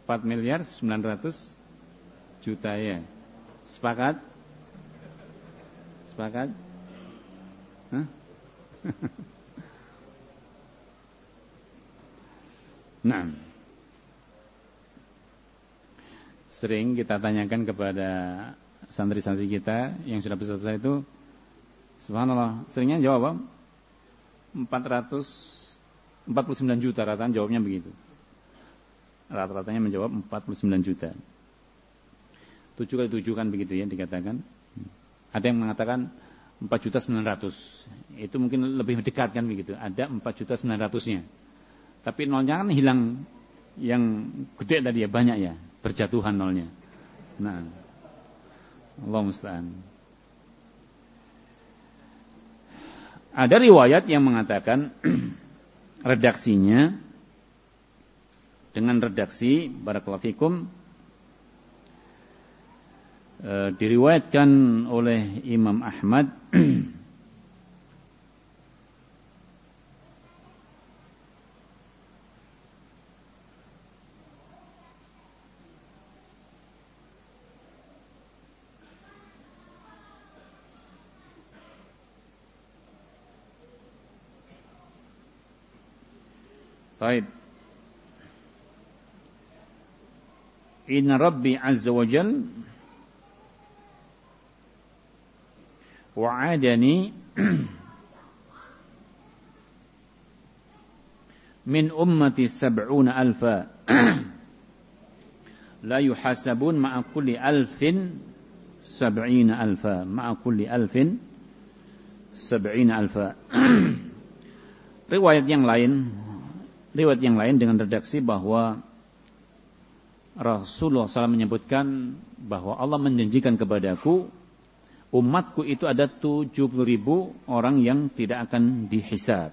4 miliar 900 juta ya. Sepakat? Sepakat? [LAUGHS] nah, sering kita tanyakan kepada santri-santri kita yang sudah besar-besar itu, subhanallah, seringnya jawab 449 juta rata jawabnya begitu. Rata-ratanya menjawab 49 juta. 7 kali 7 kan begitu ya dikatakan. Ada yang mengatakan 4 juta 900 itu mungkin lebih dekat kan begitu. Ada 4 juta 900 nya tapi nolnya kan hilang. Yang gede tadi ya banyak ya. Berjatuhan nolnya. Nah. Allah musta'an. Ada riwayat yang mengatakan [CLEARS THROAT] redaksinya. Dengan redaksi barakallahu fikum e, diriwayatkan oleh Imam Ahmad [CLEARS THROAT] Baik. Inna Rabbi Azza wa Jal wa'adani [CLEARS THROAT] min ummati sab'una alfa. [CLEARS THROAT] La yuhasabun ma'a kulli alfin sab'ina alfa. Ma'a kulli alfin sab'ina alfa. [CLEARS THROAT] Riwayat yang lain riwayat yang lain dengan redaksi bahwa Rasulullah SAW menyebutkan bahwa Allah menjanjikan kepadaku umatku itu ada 70 ribu orang yang tidak akan dihisab.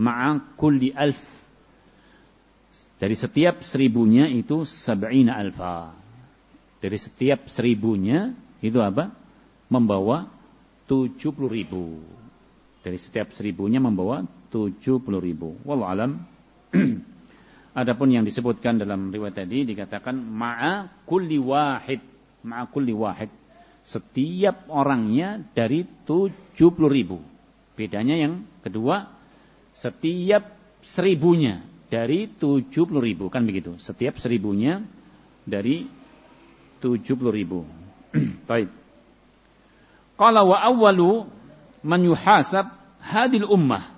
Ma'a kulli alf. Dari setiap seribunya itu sab'ina alfa. Dari setiap seribunya itu apa? Membawa 70 ribu. Dari setiap seribunya membawa 70 ribu. Wallahualam. [CLEARS THROAT] Adapun yang disebutkan dalam riwayat tadi dikatakan ma'a kulli wahid. Ma'a kulli wahid. Setiap orangnya dari 70 ribu. Bedanya yang kedua, setiap seribunya dari 70 ribu. Kan begitu. Setiap seribunya dari 70 ribu. [CLEARS THROAT] Baik. Qala wa awwalu man yuhasab hadil ummah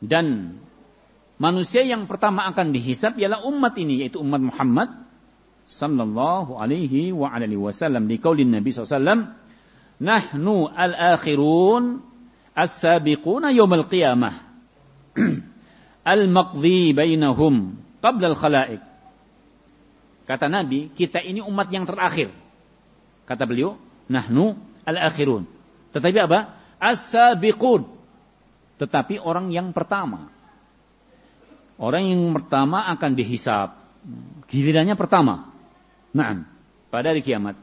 dan manusia yang pertama akan dihisap ialah umat ini yaitu umat Muhammad sallallahu alaihi wa alihi wasallam. Di kaulin Nabi sallallahu nahnu al-akhirun as-sabiquna al qiyamah. [CLEARS THROAT] Al-maqdi bainahum qabla al-khalaiq. Kata Nabi kita ini umat yang terakhir. Kata beliau nahnu al-akhirun. Tetapi apa? As-sabiqun tetapi orang yang pertama. Orang yang pertama akan dihisap. Gilirannya pertama. Nah, pada hari kiamat.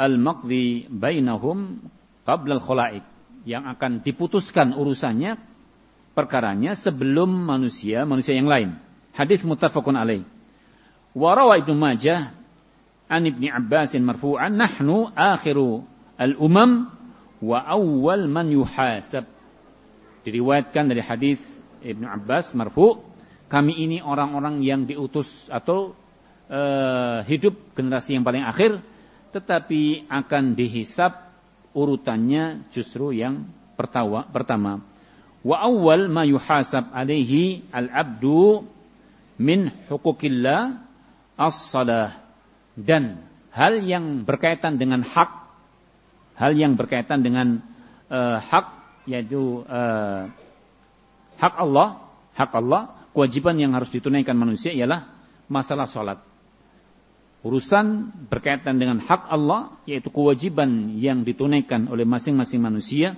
Al-maqdi bainahum qabla al-khalaik. Yang akan diputuskan urusannya, perkaranya sebelum manusia, manusia yang lain. Hadis muttafaqun alaih. Warawa Ibnu Majah an Ibni Abbasin marfu'an nahnu akhiru al-umam wa awwal man yuhasab Diriwayatkan dari hadis Ibnu Abbas marfu, kami ini orang-orang yang diutus atau uh, hidup generasi yang paling akhir, tetapi akan dihisap urutannya justru yang pertawa, pertama. Wa awal ma yuhasab alaihi al-abdu min hukukillah as-salah. Dan hal yang berkaitan dengan hak, hal yang berkaitan dengan uh, hak yaitu uh, hak Allah, hak Allah, kewajiban yang harus ditunaikan manusia ialah masalah sholat. Urusan berkaitan dengan hak Allah, yaitu kewajiban yang ditunaikan oleh masing-masing manusia,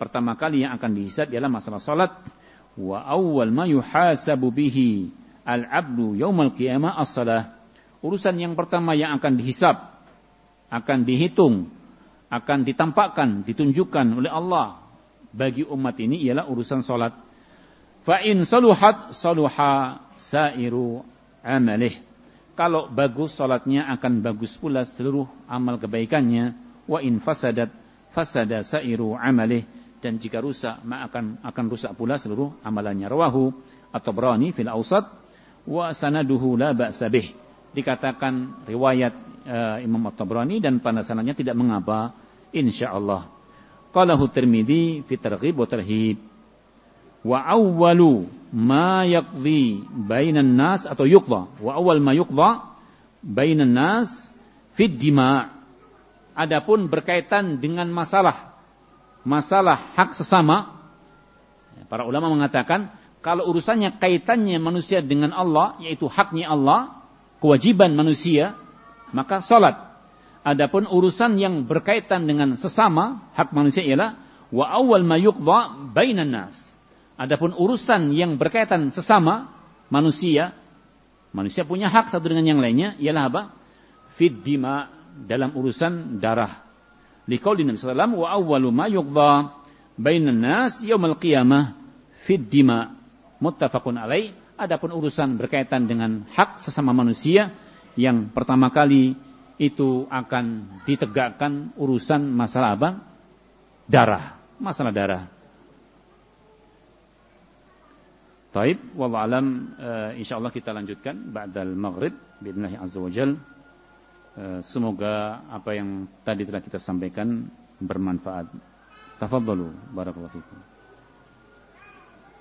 pertama kali yang akan dihisab ialah masalah sholat. Wa awal ma yuhasabu bihi al-abdu yaumal qiyamah as-salah. Urusan yang pertama yang akan dihisab, akan dihitung, akan ditampakkan, ditunjukkan oleh Allah bagi umat ini ialah urusan solat. Fa in saluhat saluha sairu amalih. Kalau bagus solatnya akan bagus pula seluruh amal kebaikannya. Wa in fasadat fasada sairu amalih. Dan jika rusak maka akan akan rusak pula seluruh amalannya. Rawahu atau berani fil awsat wa sanaduhu la ba'sa bih. Dikatakan riwayat uh, Imam At-Tabrani dan panasanannya tidak mengapa insyaallah. Qalahu Tirmidzi fi Targhib wa Tarhib. Wa awwalu ma yaqdi bainan nas atau yuqda. Wa awwal ma yuqda bainan nas fid dima. Adapun berkaitan dengan masalah masalah hak sesama para ulama mengatakan kalau urusannya kaitannya manusia dengan Allah yaitu haknya Allah, kewajiban manusia, maka salat Adapun urusan yang berkaitan dengan sesama hak manusia ialah wa awal ma yuqda bainan nas. Adapun urusan yang berkaitan sesama manusia, manusia punya hak satu dengan yang lainnya ialah apa? Fid dima dalam urusan darah. Liqauli Nabi sallallahu wa awwalu ma yuqda bainan nas yaumil qiyamah fid dima. Muttafaqun alaih. Adapun urusan berkaitan dengan hak sesama manusia yang pertama kali itu akan ditegakkan urusan masalah apa? Darah, masalah darah. Taib, wallahu alam uh, insyaallah kita lanjutkan ba'dal maghrib biidznillah azza wajal. Uh, semoga apa yang tadi telah kita sampaikan bermanfaat. Tafadhalu barakallahu fikum.